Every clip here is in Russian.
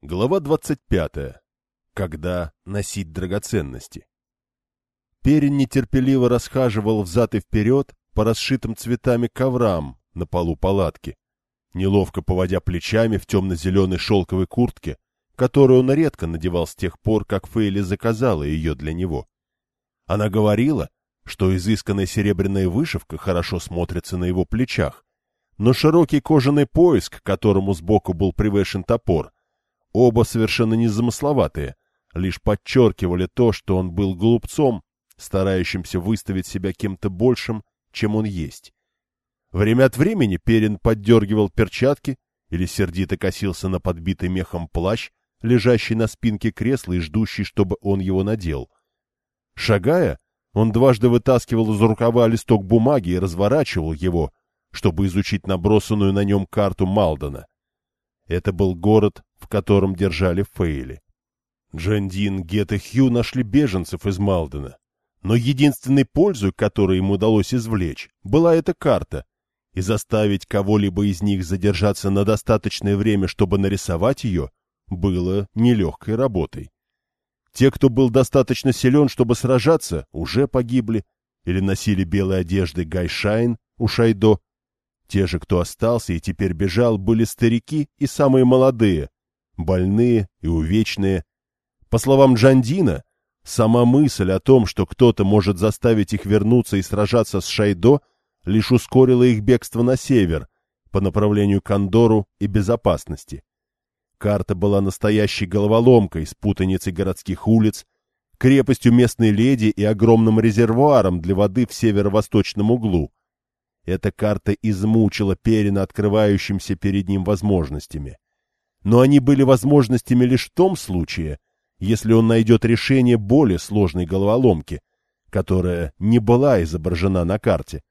Глава 25. Когда носить драгоценности. Перин нетерпеливо расхаживал взад и вперед по расшитым цветами коврам на полу палатки, неловко поводя плечами в темно-зеленой шелковой куртке, которую он редко надевал с тех пор, как Фейли заказала ее для него. Она говорила, что изысканная серебряная вышивка хорошо смотрится на его плечах, но широкий кожаный пояс, к которому сбоку был привешен топор — Оба совершенно незамысловатые, лишь подчеркивали то, что он был глупцом, старающимся выставить себя кем-то большим, чем он есть. Время от времени Перин поддергивал перчатки или сердито косился на подбитый мехом плащ, лежащий на спинке кресла и ждущий, чтобы он его надел. Шагая, он дважды вытаскивал из рукава листок бумаги и разворачивал его, чтобы изучить набросанную на нем карту Малдона. Это был город, в котором держали Фейли. Джандин, Гет и Хью нашли беженцев из Малдена. Но единственной пользой, которую им удалось извлечь, была эта карта, и заставить кого-либо из них задержаться на достаточное время, чтобы нарисовать ее, было нелегкой работой. Те, кто был достаточно силен, чтобы сражаться, уже погибли или носили белые одежды гай'шайн у Шайдо. Те же, кто остался и теперь бежал, были старики и самые молодые, больные и увечные. По словам Джандина, сама мысль о том, что кто-то может заставить их вернуться и сражаться с Шайдо, лишь ускорила их бегство на север, по направлению к Андору и безопасности. Карта была настоящей головоломкой с путаницей городских улиц, крепостью местной леди и огромным резервуаром для воды в северо-восточном углу. Эта карта измучила Перина открывающимся перед ним возможностями но они были возможностями лишь в том случае, если он найдет решение более сложной головоломки, которая не была изображена на карте.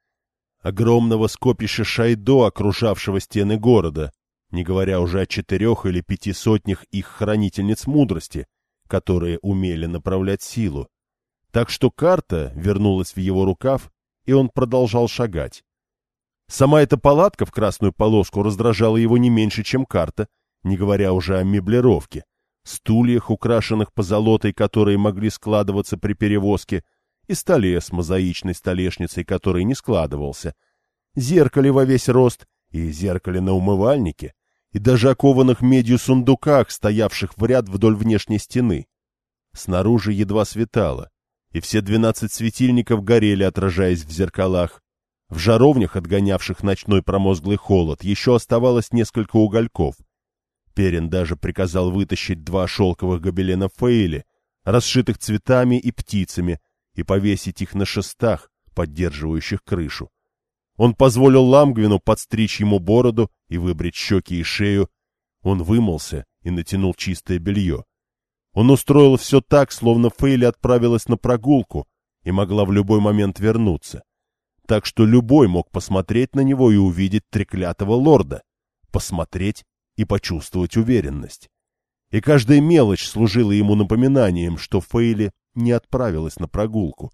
Огромного скопища Шайдо, окружавшего стены города, не говоря уже о четырех или пяти сотнях их хранительниц мудрости, которые умели направлять силу. Так что карта вернулась в его рукав, и он продолжал шагать. Сама эта палатка в красную полоску раздражала его не меньше, чем карта, не говоря уже о меблировке, стульях, украшенных позолотой, которые могли складываться при перевозке, и столе с мозаичной столешницей, который не складывался, зеркале во весь рост и зеркале на умывальнике, и даже окованных медью сундуках, стоявших в ряд вдоль внешней стены. Снаружи едва светало, и все двенадцать светильников горели, отражаясь в зеркалах. В жаровнях, отгонявших ночной промозглый холод, еще оставалось несколько угольков, Перин даже приказал вытащить два шелковых гобелена Фейли, расшитых цветами и птицами, и повесить их на шестах, поддерживающих крышу. Он позволил Ламгвину подстричь ему бороду и выбрить щеки и шею. Он вымылся и натянул чистое белье. Он устроил все так, словно Фейли отправилась на прогулку и могла в любой момент вернуться. Так что любой мог посмотреть на него и увидеть треклятого лорда. Посмотреть и почувствовать уверенность. И каждая мелочь служила ему напоминанием, что Фейли не отправилась на прогулку.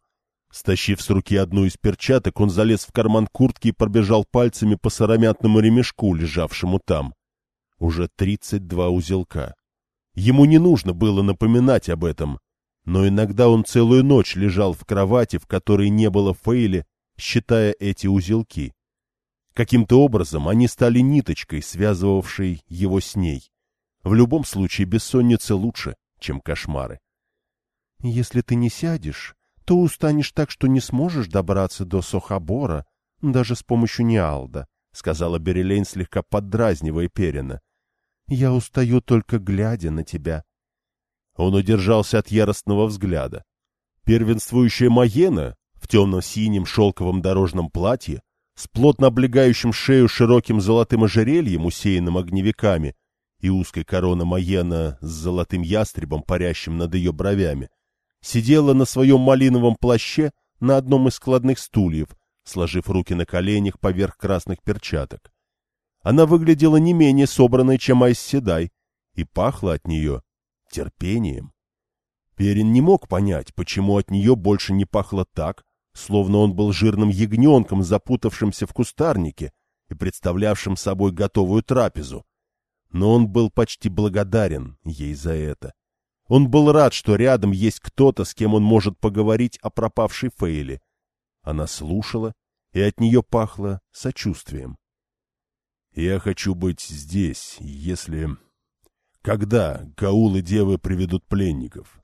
Стащив с руки одну из перчаток, он залез в карман куртки и пробежал пальцами по сыромятному ремешку, лежавшему там. Уже тридцать два узелка. Ему не нужно было напоминать об этом, но иногда он целую ночь лежал в кровати, в которой не было Фейли, считая эти узелки. Каким-то образом они стали ниточкой, связывавшей его с ней. В любом случае бессонница лучше, чем кошмары. «Если ты не сядешь, то устанешь так, что не сможешь добраться до Сохабора, даже с помощью Ниалда», — сказала Берелейн, слегка поддразнивая Перина. «Я устаю только глядя на тебя». Он удержался от яростного взгляда. Первенствующая Маена в темном синем шелковом дорожном платье с плотно облегающим шею широким золотым ожерельем, усеянным огневиками, и узкой корона Маена с золотым ястребом, парящим над ее бровями, сидела на своем малиновом плаще на одном из складных стульев, сложив руки на коленях поверх красных перчаток. Она выглядела не менее собранной, чем Айсседай, и пахла от нее терпением. Перин не мог понять, почему от нее больше не пахло так, словно он был жирным ягненком, запутавшимся в кустарнике и представлявшим собой готовую трапезу. но он был почти благодарен ей за это. Он был рад, что рядом есть кто-то, с кем он может поговорить о пропавшей Фейле. Она слушала, и от нее пахло сочувствием. «Я хочу быть здесь, если...» «Когда Гаул и девы приведут пленников?»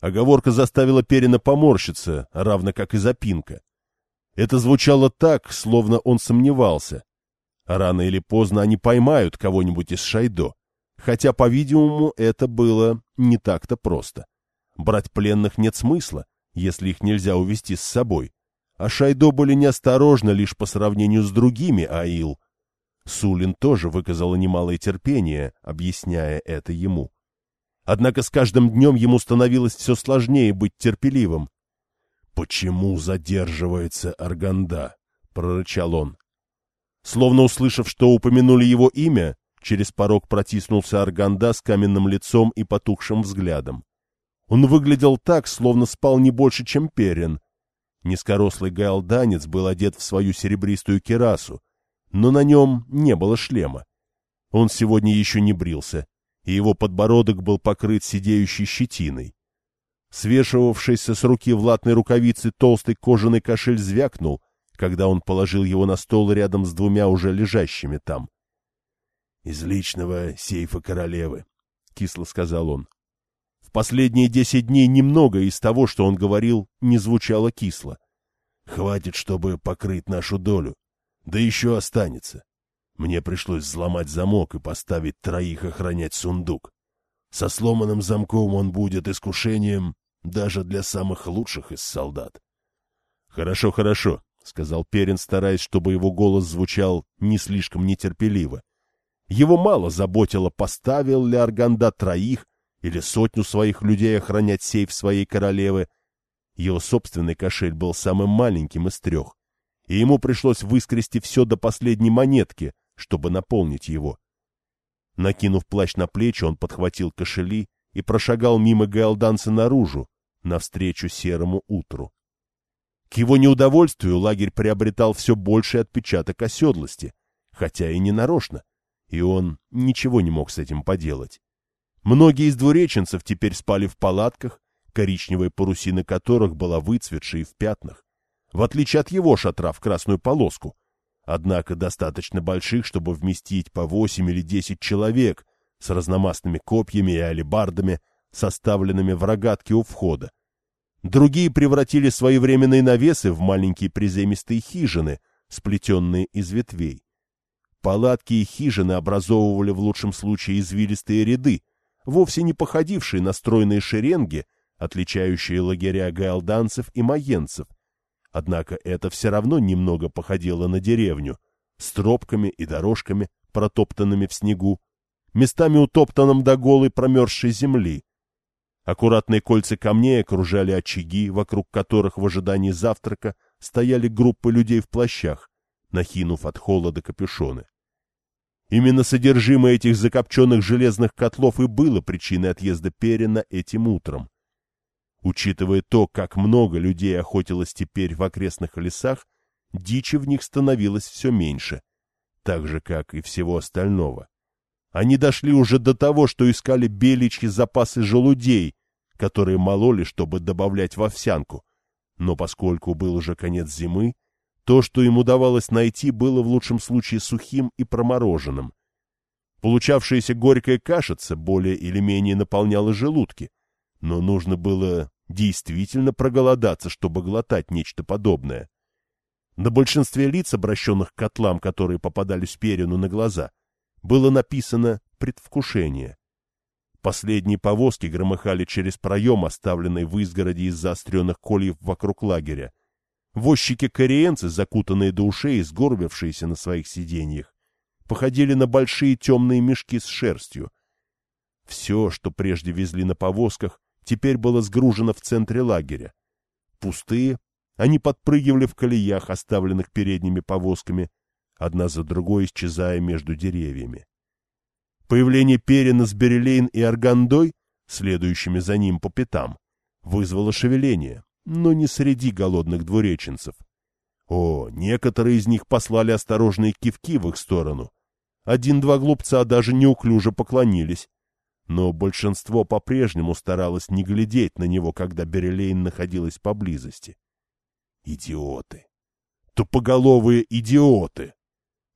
Оговорка заставила Перина поморщиться, равно как и запинка. Это звучало так, словно он сомневался. Рано или поздно они поймают кого-нибудь из Шайдо. Хотя, по-видимому, это было не так-то просто. Брать пленных нет смысла, если их нельзя увести с собой. А Шайдо были неосторожны лишь по сравнению с другими Аил. Сулин тоже выказала немалое терпение, объясняя это ему. Однако с каждым днем ему становилось все сложнее быть терпеливым. «Почему задерживается Арганда?» — прорычал он. Словно услышав, что упомянули его имя, через порог протиснулся Арганда с каменным лицом и потухшим взглядом. Он выглядел так, словно спал не больше, чем Перин. Низкорослый гаалданец был одет в свою серебристую керасу, но на нем не было шлема. Он сегодня еще не брился, и его подбородок был покрыт сидеющей щетиной. Свешивавшийся с руки в латной рукавице толстый кожаный кошель звякнул, когда он положил его на стол рядом с двумя уже лежащими там. — Из личного сейфа королевы, — кисло сказал он. В последние десять дней немного из того, что он говорил, не звучало кисло. Хватит, чтобы покрыть нашу долю. Да еще останется. Мне пришлось взломать замок и поставить троих охранять сундук. Со сломанным замком он будет искушением даже для самых лучших из солдат. — Хорошо, хорошо, — сказал Перин, стараясь, чтобы его голос звучал не слишком нетерпеливо. Его мало заботило, поставил ли Арганда троих или сотню своих людей охранять сейф своей королевы. Его собственный кошель был самым маленьким из трех, и ему пришлось выскрести все до последней монетки, чтобы наполнить его. Накинув плащ на плечи, он подхватил кошели и прошагал мимо Гаэлданса наружу, навстречу серому утру. К его неудовольствию лагерь приобретал все больший отпечаток оседлости, хотя и не нарочно, и он ничего не мог с этим поделать. Многие из двуреченцев теперь спали в палатках, коричневая парусина которых была выцветшей в пятнах, в отличие от его шатра в красную полоску, однако достаточно больших, чтобы вместить по восемь или десять человек с разномастными копьями и алебардами, составленными в рогатке у входа. Другие превратили свои временные навесы в маленькие приземистые хижины, сплетенные из ветвей. Палатки и хижины образовывали в лучшем случае извилистые ряды, вовсе не походившие на стройные шеренги, отличающие лагеря гаалданцев и маенцев. Однако это все равно немного походило на деревню, с тропками и дорожками, протоптанными в снегу, местами утоптанным до голой промерзшей земли, Аккуратные кольца камней окружали очаги, вокруг которых в ожидании завтрака стояли группы людей в плащах, нахинув от холода капюшоны. Именно содержимое этих закопченных железных котлов и было причиной отъезда Перина этим утром. Учитывая то, как много людей охотилось теперь в окрестных лесах, дичи в них становилось все меньше, так же, как и всего остального. Они дошли уже до того, что искали беличьи запасы желудей, которые мололи, чтобы добавлять в овсянку. Но поскольку был уже конец зимы, то, что им удавалось найти, было в лучшем случае сухим и промороженным. Получавшаяся горькая кашица более или менее наполняла желудки, но нужно было действительно проголодаться, чтобы глотать нечто подобное. На большинстве лиц, обращенных к котлам, которые попадались Перину на глаза, было написано «предвкушение». Последние повозки громыхали через проем, оставленный в изгороде из заостренных кольев вокруг лагеря. Возчики-кореенцы, закутанные до ушей и сгорбившиеся на своих сиденьях, походили на большие темные мешки с шерстью. Все, что прежде везли на повозках, теперь было сгружено в центре лагеря. Пустые, они подпрыгивали в колеях, оставленных передними повозками, одна за другой исчезая между деревьями. Появление Перина с Берелейн и Аргандой, следующими за ним по пятам, вызвало шевеление, но не среди голодных двуреченцев. О, некоторые из них послали осторожные кивки в их сторону, Один-два глупца даже неуклюже поклонились. Но большинство по-прежнему старалось не глядеть на него, когда Берелейн находилась поблизости. Идиоты! Тупоголовые идиоты!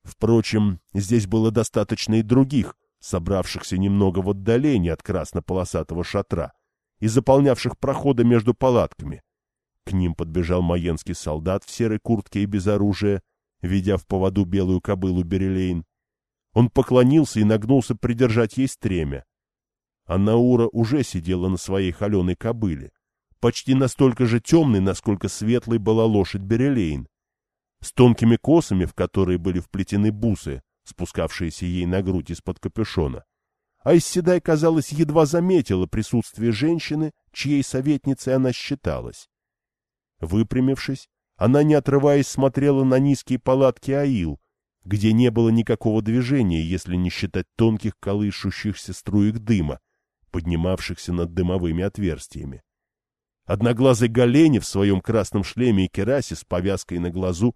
Впрочем, здесь было достаточно и других, собравшихся немного в отдалении от красно-полосатого шатра и заполнявших проходы между палатками. К ним подбежал маенский солдат в серой куртке и без оружия, ведя в поводу белую кобылу Берелейн. Он поклонился и нагнулся придержать ей стремя. А Наура уже сидела на своей холеной кобыле, почти настолько же темной, насколько светлой была лошадь Берелейн, с тонкими косами, в которые были вплетены бусы, спускавшиеся ей на грудь из-под капюшона. А Исседай, казалось, едва заметила присутствие женщины, чьей советницей она считалась. Выпрямившись, она, не отрываясь, смотрела на низкие палатки Аил, где не было никакого движения, если не считать тонких колышущихся струек дыма, поднимавшихся над дымовыми отверстиями. Одноглазый Галени в своем красном шлеме и керасе с повязкой на глазу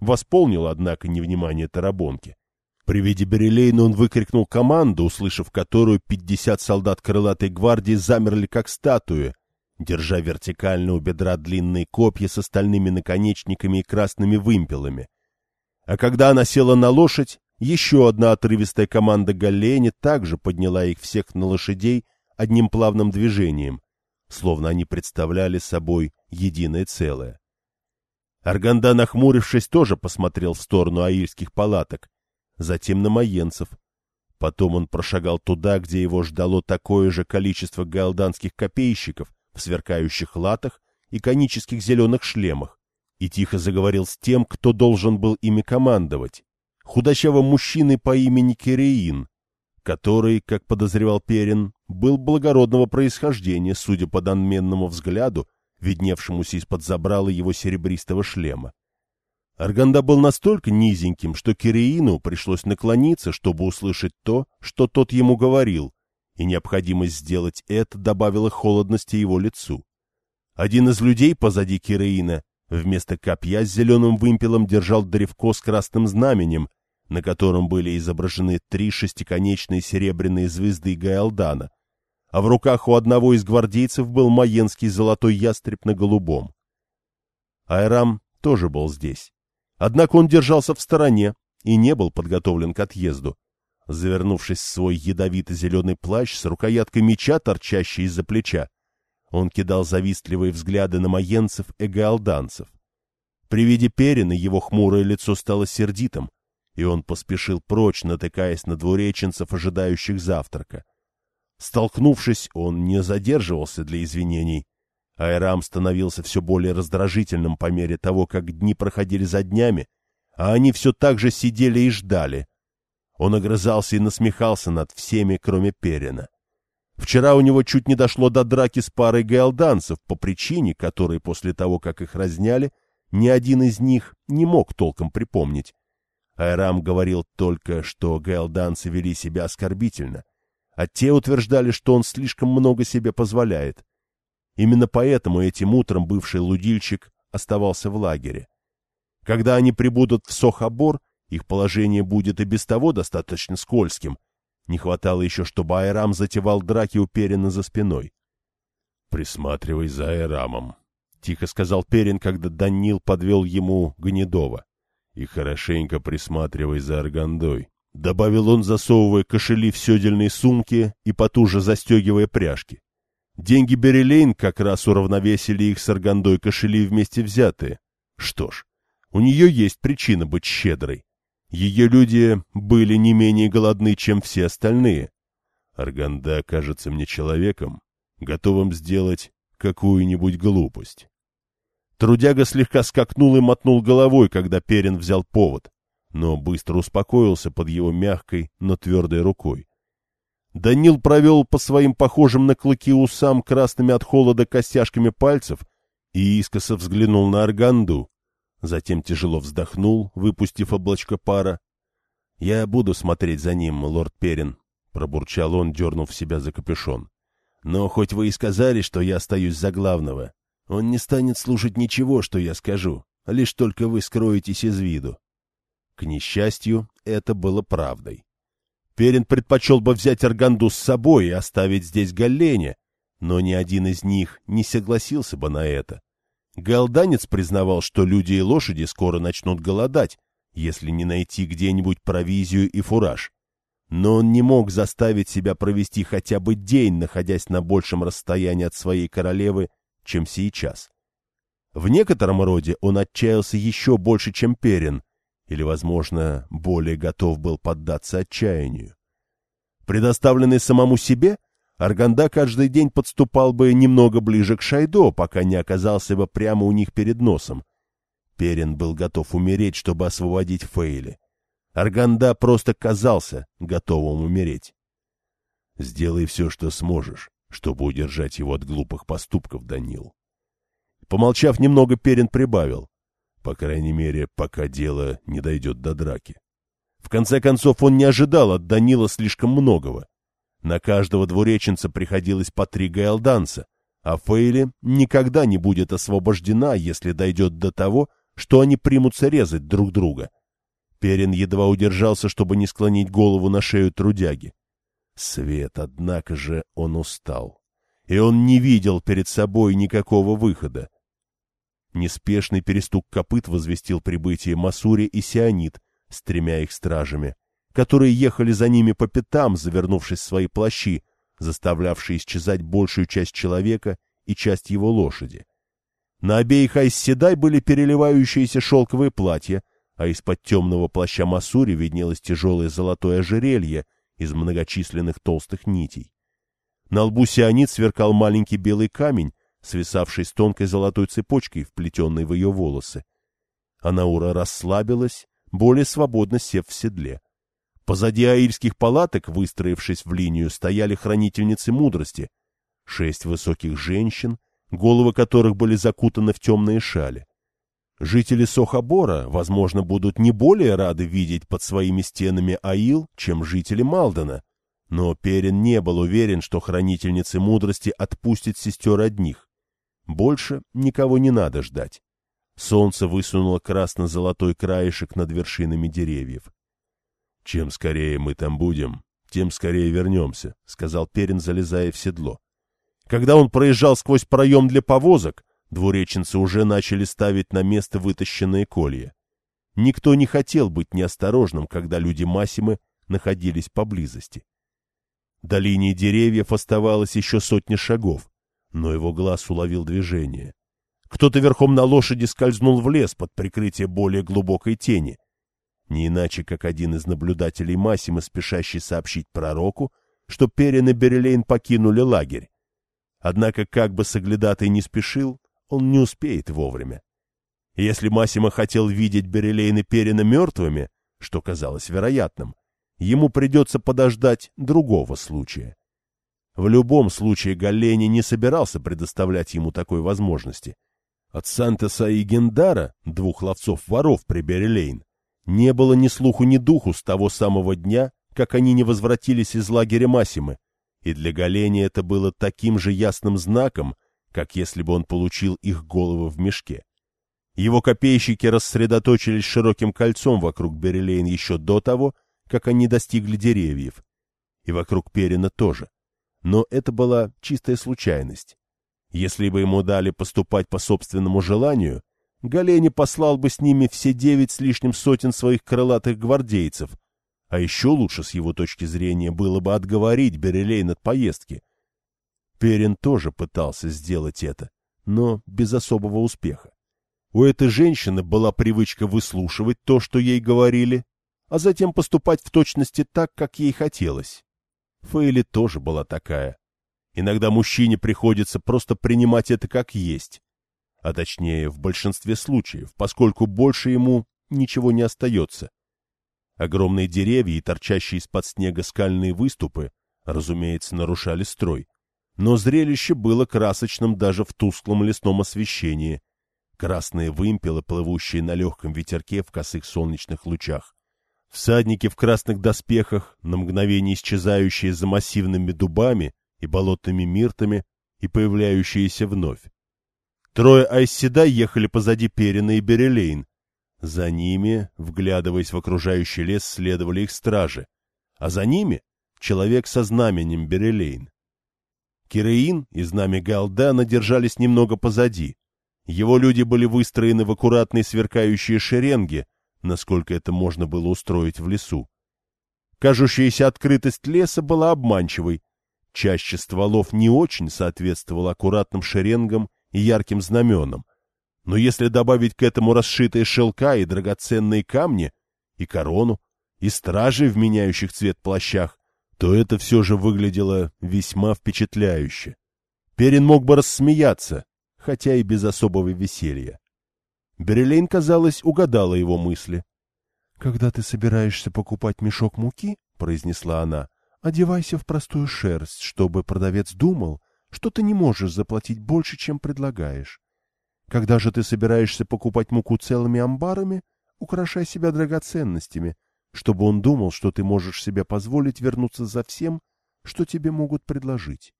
восполнил, однако, невнимание Тарабонки. При виде Берелейна он выкрикнул команду, услышав которую пятьдесят солдат крылатой гвардии замерли как статуи, держа вертикально у бедра длинные копья с остальными наконечниками и красными вымпелами. А когда она села на лошадь, еще одна отрывистая команда Галлени также подняла их всех на лошадей одним плавным движением, словно они представляли собой единое целое. Арганда, нахмурившись, тоже посмотрел в сторону аильских палаток, затем на маенцев. Потом он прошагал туда, где его ждало такое же количество галданских копейщиков в сверкающих латах и конических зеленых шлемах, и тихо заговорил с тем, кто должен был ими командовать, худощавым мужчиной по имени Киреин, который, как подозревал Перин, был благородного происхождения, судя по данменному взгляду, видневшемуся из-под забрала его серебристого шлема. Арганда был настолько низеньким, что Киреину пришлось наклониться, чтобы услышать то, что тот ему говорил, и необходимость сделать это добавила холодности его лицу. Один из людей позади Киреина вместо копья с зеленым вымпелом держал древко с красным знаменем, на котором были изображены три шестиконечные серебряные звезды Гаэлдана, а в руках у одного из гвардейцев был маенский золотой ястреб на голубом. Айрам тоже был здесь. Однако он держался в стороне и не был подготовлен к отъезду. Завернувшись в свой ядовито-зеленый плащ с рукояткой меча, торчащей из-за плеча, он кидал завистливые взгляды на маенцев и гаалданцев. При виде Перина его хмурое лицо стало сердитым, и он поспешил прочь, натыкаясь на двуреченцев, ожидающих завтрака. Столкнувшись, он не задерживался для извинений. Айрам становился все более раздражительным по мере того, как дни проходили за днями, а они все так же сидели и ждали. Он огрызался и насмехался над всеми, кроме Перина. Вчера у него чуть не дошло до драки с парой гаэлданцев по причине, которой после того, как их разняли, ни один из них не мог толком припомнить. Айрам говорил только, что гаэлданцы вели себя оскорбительно, а те утверждали, что он слишком много себе позволяет. Именно поэтому этим утром бывший лудильщик оставался в лагере. Когда они прибудут в Сохобор, их положение будет и без того достаточно скользким. Не хватало еще, чтобы Айрам затевал драки у Перина за спиной. — Присматривай за Айрамом, — тихо сказал Перин, когда Данил подвел ему Гнедова. — И хорошенько присматривай за Аргандой. Добавил он, засовывая кошели в седельные сумки и потуже застегивая пряжки. Деньги Берелейн как раз уравновесили их с Аргандой кошели вместе взятые. Что ж, у нее есть причина быть щедрой. Ее люди были не менее голодны, чем все остальные. Арганда кажется мне человеком, готовым сделать какую-нибудь глупость. Трудяга слегка скакнул и мотнул головой, когда Перин взял повод но быстро успокоился под его мягкой, но твердой рукой. Данил провел по своим похожим на клыки усам красными от холода костяшками пальцев и искоса взглянул на Арганду. Затем тяжело вздохнул, выпустив облачко пара. — Я буду смотреть за ним, лорд Перин, — пробурчал он, дернув себя за капюшон. — Но хоть вы и сказали, что я остаюсь за главного, он не станет слушать ничего, что я скажу, лишь только вы скроетесь из виду. К несчастью, это было правдой. Перин предпочел бы взять Арганду с собой и оставить здесь Галлене, но ни один из них не согласился бы на это. Галданец признавал, что люди и лошади скоро начнут голодать, если не найти где-нибудь провизию и фураж. Но он не мог заставить себя провести хотя бы день, находясь на большем расстоянии от своей королевы, чем сейчас. В некотором роде он отчаялся еще больше, чем Перин, или, возможно, более готов был поддаться отчаянию. Предоставленный самому себе, Арганда каждый день подступал бы немного ближе к Шайдо, пока не оказался бы прямо у них перед носом. Перин был готов умереть, чтобы освободить Фейли. Арганда просто казался готовым умереть. «Сделай все, что сможешь, чтобы удержать его от глупых поступков, Данил». Помолчав немного, Перин прибавил. По крайней мере, пока дело не дойдет до драки. В конце концов, он не ожидал от Данила слишком многого. На каждого двуреченца приходилось по три гаэлданца, а Фейли никогда не будет освобождена, если дойдет до того, что они примутся резать друг друга. Перин едва удержался, чтобы не склонить голову на шею трудяги. Свет, однако же, он устал. И он не видел перед собой никакого выхода. Неспешный перестук копыт возвестил прибытие Масури и Сионит с тремя их стражами которые ехали за ними по пятам, завернувшись в свои плащи, заставлявшие исчезать большую часть человека и часть его лошади. На обеих айсседай были переливающиеся шелковые платья, а из-под темного плаща Масури виднелось тяжелое золотое ожерелье из многочисленных толстых нитей. На лбу сионит сверкал маленький белый камень, свисавший с тонкой золотой цепочкой, вплетенной в ее волосы. Анаура расслабилась, более свободно сев в седле. Позади аильских палаток, выстроившись в линию, стояли хранительницы мудрости. Шесть высоких женщин, головы которых были закутаны в темные шали. Жители Сохобора, возможно, будут не более рады видеть под своими стенами Аил, чем жители Малдена. Но Перин не был уверен, что хранительницы мудрости отпустят сестер одних. Больше никого не надо ждать. Солнце высунуло красно-золотой краешек над вершинами деревьев. «Чем скорее мы там будем, тем скорее вернемся», — сказал Перин, залезая в седло. Когда он проезжал сквозь проем для повозок, двуреченцы уже начали ставить на место вытащенные колья. Никто не хотел быть неосторожным, когда люди Масимы находились поблизости. До линии деревьев оставалось еще сотни шагов, но его глаз уловил движение. Кто-то верхом на лошади скользнул в лес под прикрытие более глубокой тени, не иначе, как один из наблюдателей Массима, спешащий сообщить пророку, что Перин и Берелейн покинули лагерь. Однако, как бы Соглядатый не спешил, он не успеет вовремя. если Массимо хотел видеть Берелейн и Перина мертвыми, что казалось вероятным, ему придется подождать другого случая. В любом случае Галлени не собирался предоставлять ему такой возможности. От Сантеса и Гендара, двух ловцов-воров при Берелейн, не было ни слуху, ни духу с того самого дня, как они не возвратились из лагеря Масимы, и для Галени это было таким же ясным знаком, как если бы он получил их головы в мешке. Его копейщики рассредоточились широким кольцом вокруг Берелейн еще до того, как они достигли деревьев, и вокруг Перина тоже. Но это была чистая случайность. Если бы ему дали поступать по собственному желанию, Галени послал бы с ними все девять с лишним сотен своих крылатых гвардейцев, а еще лучше с его точки зрения было бы отговорить Берелейн от поездки. Перин тоже пытался сделать это, но без особого успеха. У этой женщины была привычка выслушивать то, что ей говорили, а затем поступать в точности так, как ей хотелось. Фейли тоже была такая. Иногда мужчине приходится просто принимать это как есть, а точнее в большинстве случаев, поскольку больше ему ничего не остается. Огромные деревья и торчащие из-под снега скальные выступы, разумеется, нарушали строй. Но зрелище было красочным даже в тусклом лесном освещении. Красные вымпелы, плывущие на легком ветерке в косых солнечных лучах. Всадники в красных доспехах, на мгновение исчезающие за массивными дубами и болотными миртами и появляющиеся вновь. Трое айсседай ехали позади Перина и Берелейн. За ними, вглядываясь в окружающий лес, следовали их стражи. а за ними — человек со знаменем Берелейн. Киреин и знамя Галдана держались немного позади. Его люди были выстроены в аккуратные сверкающие шеренги, насколько это можно было устроить в лесу. Кажущаяся открытость леса была обманчивой. Чаще стволов не очень соответствовала аккуратным шеренгам и ярким знаменам. Но если добавить к этому расшитые шелка и драгоценные камни, и корону, и стражей в меняющих цвет плащах, то это все же выглядело весьма впечатляюще. Перин мог бы рассмеяться, хотя и без особого веселья. Берелейн, казалось, угадала его мысли. — Когда ты собираешься покупать мешок муки, — произнесла она, — одевайся в простую шерсть, чтобы продавец думал, что ты не можешь заплатить больше, чем предлагаешь. Когда же ты собираешься покупать муку целыми амбарами, украшай себя драгоценностями, чтобы он думал, что ты можешь себе позволить вернуться за всем, что тебе могут предложить.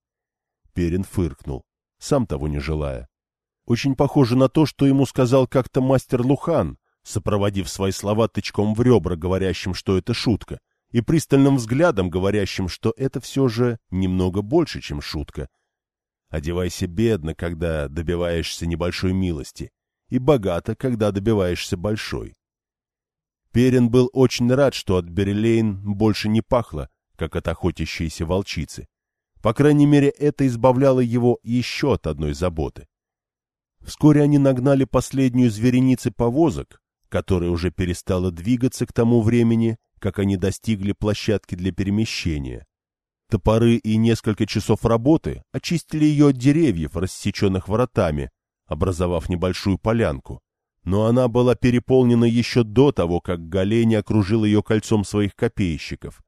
Перин фыркнул, сам того не желая. Очень похоже на то, что ему сказал как-то мастер Лухан, сопроводив свои слова тычком в ребра, говорящим, что это шутка, и пристальным взглядом, говорящим, что это все же немного больше, чем шутка. Одевайся бедно, когда добиваешься небольшой милости, и богато, когда добиваешься большой. Перин был очень рад, что от Берлейн больше не пахло, как от охотящейся волчицы. По крайней мере, это избавляло его еще от одной заботы. Вскоре они нагнали последнюю из вереницы повозок, которая уже перестала двигаться к тому времени, как они достигли площадки для перемещения. Топоры и несколько часов работы очистили ее от деревьев, рассеченных воротами, образовав небольшую полянку но она была переполнена еще до того, как Галени окружил ее кольцом своих копейщиков.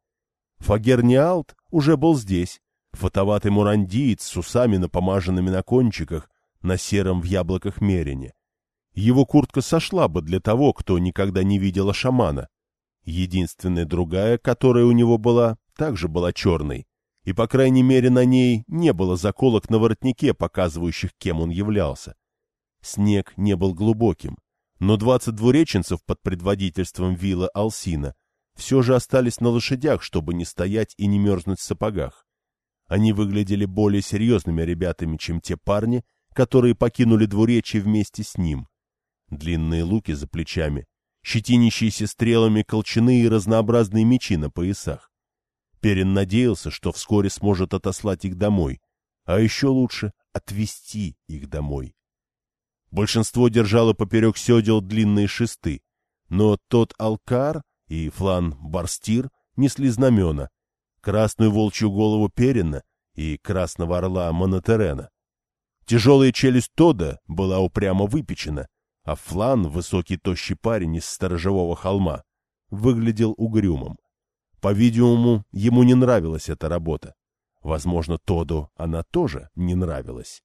Фагерниалт уже был здесь, фотоватый мурандиец с усами напомаженными на кончиках, на сером в яблоках мерине. Его куртка сошла бы для того, кто никогда не видела шамана. Единственная другая, которая у него была, также была черной, и, по крайней мере, на ней не было заколок на воротнике, показывающих, кем он являлся. Снег не был глубоким, но двадцать двуреченцев под предводительством вилла Алсина все же остались на лошадях, чтобы не стоять и не мерзнуть в сапогах. Они выглядели более серьезными ребятами, чем те парни, которые покинули двуречье вместе с ним. Длинные луки за плечами, щетинящиеся стрелами колчаны и разнообразные мечи на поясах. Перин надеялся, что вскоре сможет отослать их домой, а еще лучше отвезти их домой. Большинство держало поперек седел длинные шесты, но тот Алкар и Флан Барстир несли знамена, красную волчью голову Перина и красного орла Монотерена. Тяжелая челюсть Тода была упрямо выпечена, а Флан, высокий тощий парень из сторожевого холма, выглядел угрюмым. По-видимому, ему не нравилась эта работа. Возможно, Тоду она тоже не нравилась.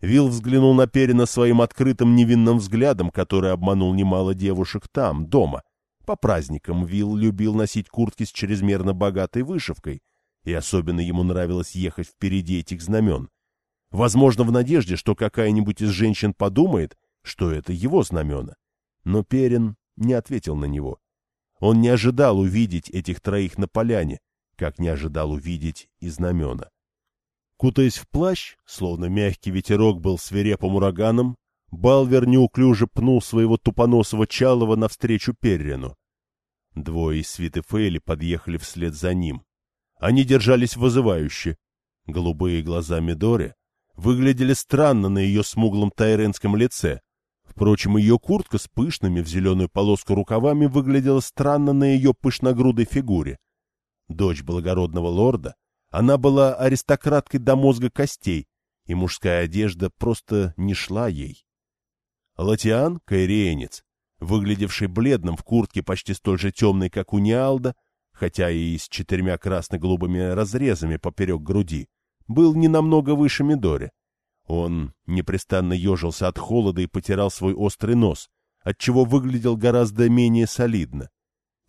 Вил взглянул на Перина своим открытым невинным взглядом, который обманул немало девушек там, дома. По праздникам Вил любил носить куртки с чрезмерно богатой вышивкой, и особенно ему нравилось ехать впереди этих знамен. Возможно, в надежде, что какая-нибудь из женщин подумает, что это его знамена. Но Перин не ответил на него. Он не ожидал увидеть этих троих на поляне, как не ожидал увидеть и знамена. Кутаясь в плащ, словно мягкий ветерок был свирепым ураганом, Балвер неуклюже пнул своего тупоносого чалого навстречу Перрину. Двое из свиты Фейли подъехали вслед за ним. Они держались вызывающе. Голубые глаза Мидори выглядели странно на ее смуглом тайренском лице. Впрочем, ее куртка с пышными в зеленую полоску рукавами выглядела странно на ее пышногрудой фигуре. Дочь благородного лорда она была аристократкой до мозга костей, и мужская одежда просто не шла ей. Латиан, кайриенец, выглядевший бледным в куртке почти столь же темной, как у Ниалда, хотя и с четырьмя красно-голубыми разрезами поперек груди, был не намного выше Мидори. Он непрестанно ежился от холода и потирал свой острый нос, отчего выглядел гораздо менее солидно.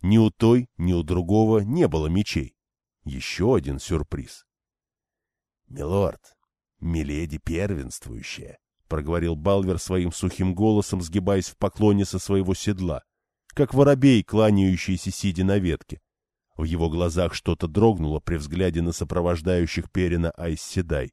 Ни у той, ни у другого не было мечей. Еще один сюрприз. — Милорд, миледи первенствующая, — проговорил Балвер своим сухим голосом, сгибаясь в поклоне со своего седла, как воробей, кланяющийся, сидя на ветке. В его глазах что-то дрогнуло при взгляде на сопровождающих Перина Айсседай.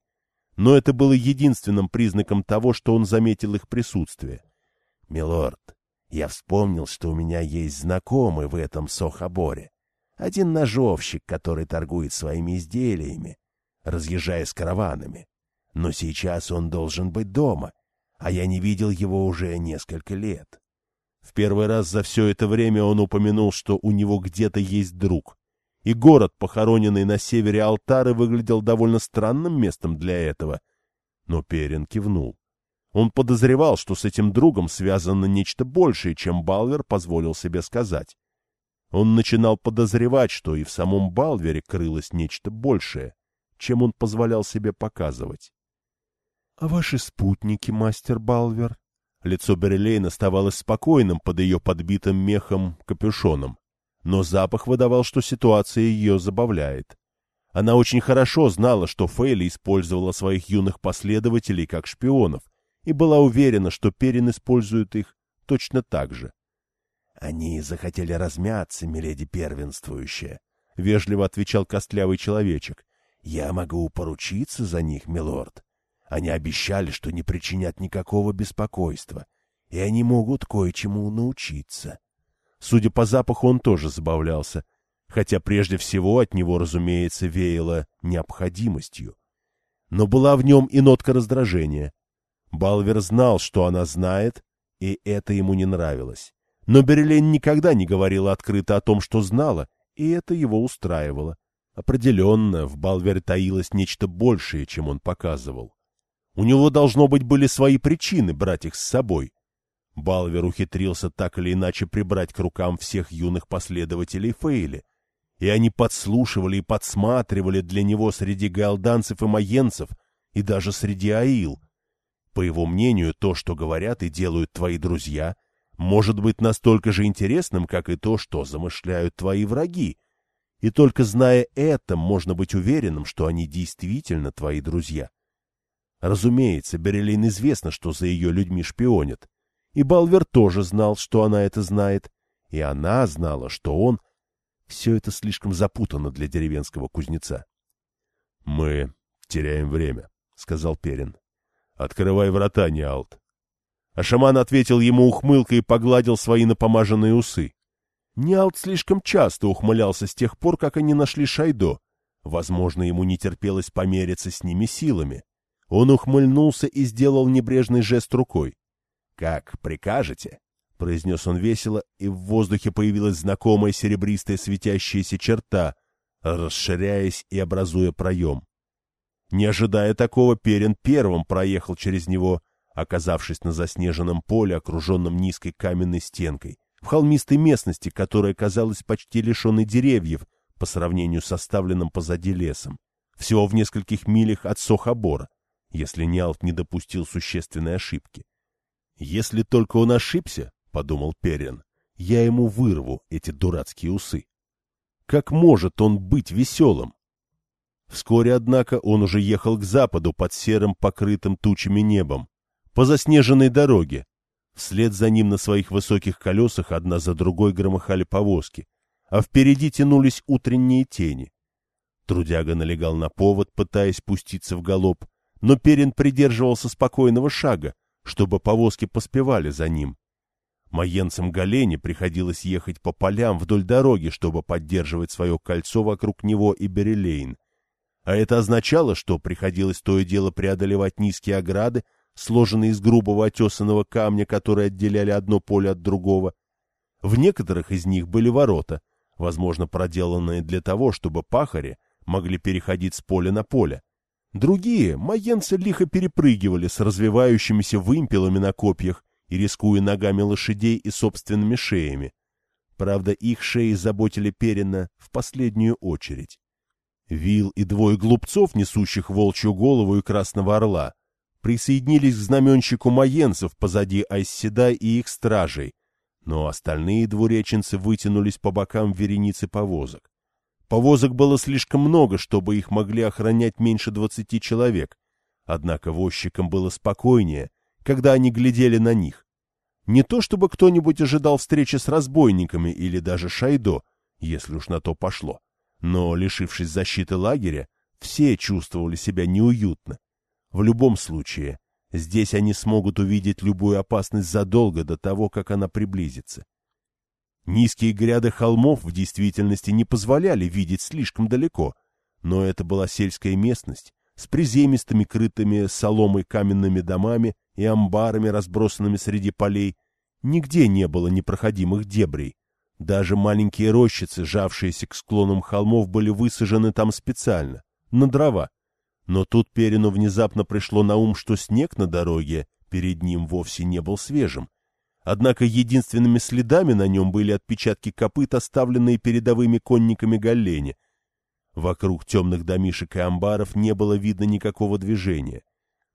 Но это было единственным признаком того, что он заметил их присутствие. — Милорд, я вспомнил, что у меня есть знакомый в этом Сохоборе. Один ножовщик, который торгует своими изделиями, разъезжая с караванами. Но сейчас он должен быть дома, а я не видел его уже несколько лет. В первый раз за все это время он упомянул, что у него где-то есть друг. И город, похороненный на севере Алтары, выглядел довольно странным местом для этого. Но Перин кивнул. Он подозревал, что с этим другом связано нечто большее, чем Балвер позволил себе сказать. Он начинал подозревать, что и в самом Балвере крылось нечто большее, чем он позволял себе показывать. — А ваши спутники, мастер Балвер? Лицо Берелейн оставалось спокойным под ее подбитым мехом капюшоном, но запах выдавал, что ситуация ее забавляет. Она очень хорошо знала, что Фейли использовала своих юных последователей как шпионов, и была уверена, что Перин использует их точно так же. — Они захотели размяться, миледи первенствующая, — вежливо отвечал костлявый человечек. — Я могу поручиться за них, милорд. Они обещали, что не причинят никакого беспокойства, и они могут кое-чему научиться. Судя по запаху, он тоже забавлялся, хотя прежде всего от него, разумеется, веяло необходимостью. Но была в нем и нотка раздражения — Балвер знал, что она знает, и это ему не нравилось. Но Берлин никогда не говорила открыто о том, что знала, и это его устраивало. Определенно, в Балвере таилось нечто большее, чем он показывал. У него, должно быть, были свои причины брать их с собой. Балвер ухитрился так или иначе прибрать к рукам всех юных последователей Фейли, и они подслушивали и подсматривали для него среди галданцев и маенцев, и даже среди аил, по его мнению, то, что говорят и делают твои друзья, может быть настолько же интересным, как и то, что замышляют твои враги. И только зная это, можно быть уверенным, что они действительно твои друзья. Разумеется, Берелин известно, что за ее людьми шпионят. И Балвер тоже знал, что она это знает. И она знала, что он... Все это слишком запутано для деревенского кузнеца. — Мы теряем время, — сказал Перин. «Открывай врата, Ниалт». Аша'ман ответил ему ухмылкой и погладил свои напомаженные усы. Ниалт слишком часто ухмылялся с тех пор, как они нашли Шайдо. Возможно, ему не терпелось помериться с ними силами. Он ухмыльнулся и сделал небрежный жест рукой. «Как прикажете?» — произнес он весело, и в воздухе появилась знакомая серебристая светящаяся черта, расширяясь и образуя проем. Не ожидая такого, Перин первым проехал через него, оказавшись на заснеженном поле, окруженном низкой каменной стенкой, в холмистой местности, которая казалась почти лишенной деревьев по сравнению с оставленным позади лесом, всего в нескольких милях от Сохобора, если Ниалт не допустил существенной ошибки. «Если только он ошибся, — подумал Перин, — я ему вырву эти дурацкие усы. Как может он быть веселым? Вскоре, однако, он уже ехал к западу под серым, покрытым тучами небом, по заснеженной дороге. Вслед за ним на своих высоких колесах одна за другой громыхали повозки, а впереди тянулись утренние тени. Трудяга налегал на повод, пытаясь пуститься в галоп, но Перин придерживался спокойного шага, чтобы повозки поспевали за ним. Маенцам Галене приходилось ехать по полям вдоль дороги, чтобы поддерживать свое кольцо вокруг него и Берелейн. А это означало, что приходилось то и дело преодолевать низкие ограды, сложенные из грубого отесанного камня, которые отделяли одно поле от другого. В некоторых из них были ворота, возможно, проделанные для того, чтобы пахари могли переходить с поля на поле. Другие маенцы лихо перепрыгивали с развивающимися вымпелами на копьях и рискуя ногами лошадей и собственными шеями. Правда, их шеи заботили Перина в последнюю очередь. Вил и двое глупцов, несущих волчью голову и красного орла, присоединились к знаменщику маенцев позади Айсседа и их стражей, но остальные двуреченцы вытянулись по бокам вереницы повозок. Повозок было слишком много, чтобы их могли охранять меньше двадцати человек, однако возчикам было спокойнее, когда они глядели на них. Не то чтобы кто-нибудь ожидал встречи с разбойниками или даже Шайдо, если уж на то пошло. Но, лишившись защиты лагеря, все чувствовали себя неуютно. В любом случае, здесь они смогут увидеть любую опасность задолго до того, как она приблизится. Низкие гряды холмов в действительности не позволяли видеть слишком далеко, но это была сельская местность с приземистыми крытыми соломой каменными домами и амбарами, разбросанными среди полей. Нигде не было непроходимых дебрей. Даже маленькие рощицы, жавшиеся к склонам холмов, были высажены там специально, на дрова. Но тут Перину внезапно пришло на ум, что снег на дороге перед ним вовсе не был свежим, Однако единственными следами на нем были отпечатки копыт, оставленные передовыми конниками Галлени. Вокруг темных домишек и амбаров не было видно никакого движения.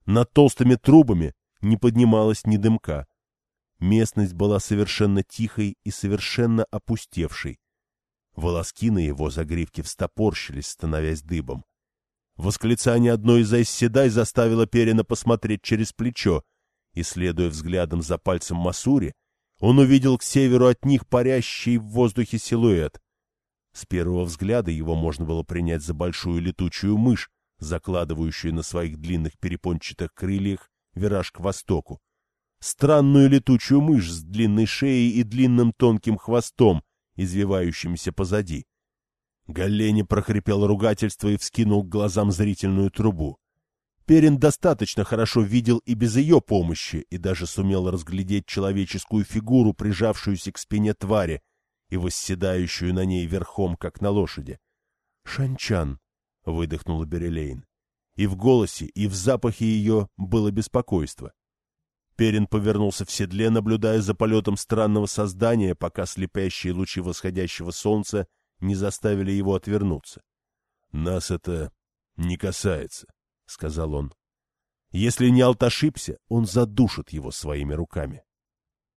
Над толстыми трубами не поднималась ни дымка. Местность была совершенно тихой и совершенно опустевшей. Волоски на его загривке встопорщились, становясь дыбом. Восклицание одной из айсседай заставило Перина посмотреть через плечо — и, следуя взглядом за пальцем Масури, он увидел к северу от них парящий в воздухе силуэт. С первого взгляда его можно было принять за большую летучую мышь, закладывающую на своих длинных перепончатых крыльях вираж к востоку. Странную летучую мышь с длинной шеей и длинным тонким хвостом, извивающимся позади. Галлени прохрипел ругательство и вскинул к глазам зрительную трубу. Перин достаточно хорошо видел и без ее помощи, и даже сумел разглядеть человеческую фигуру, прижавшуюся к спине твари и восседающую на ней верхом, как на лошади. «Шанчан!» — выдохнула Берелейн. И в голосе, и в запахе ее было беспокойство. Перин повернулся в седле, наблюдая за полетом странного создания, пока слепящие лучи восходящего солнца не заставили его отвернуться. «Нас это не касается», — сказал он. Если Ниалт ошибся, он задушит его своими руками.